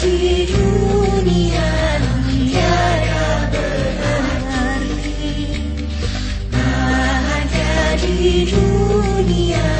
di dunia tiada berarti bahagia di dunia.